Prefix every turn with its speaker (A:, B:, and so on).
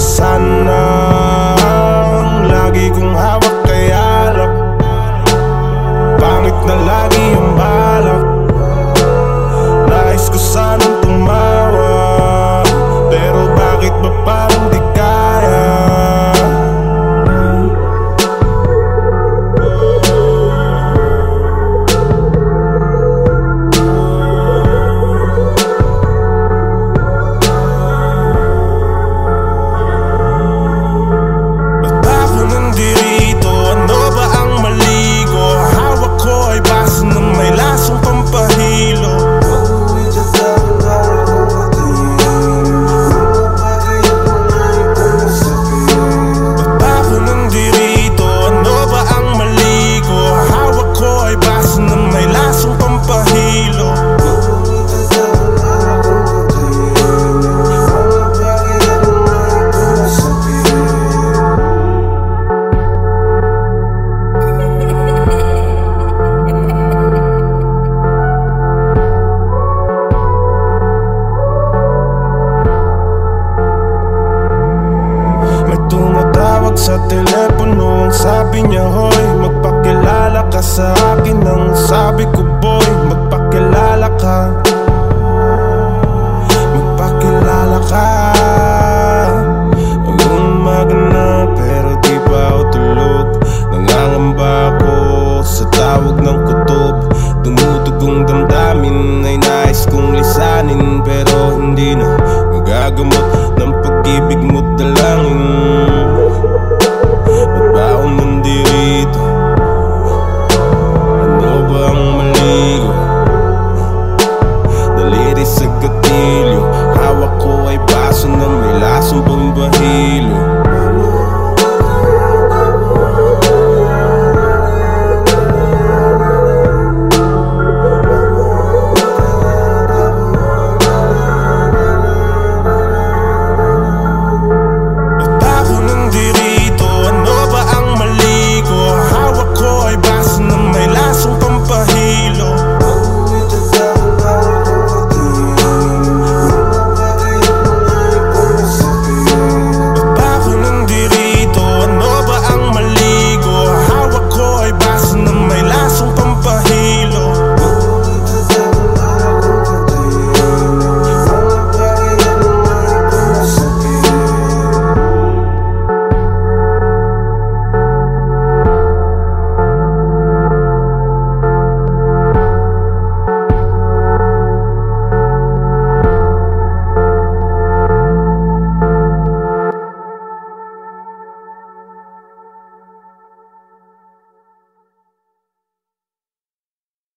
A: sana. Ang lagi kong hawak kay alak Pangit na lagi sa telepono. Ang sabi niya hoy Magpakilala ka sa akin. Ang sabi ko boy Magpakilala ka. subo um barrilho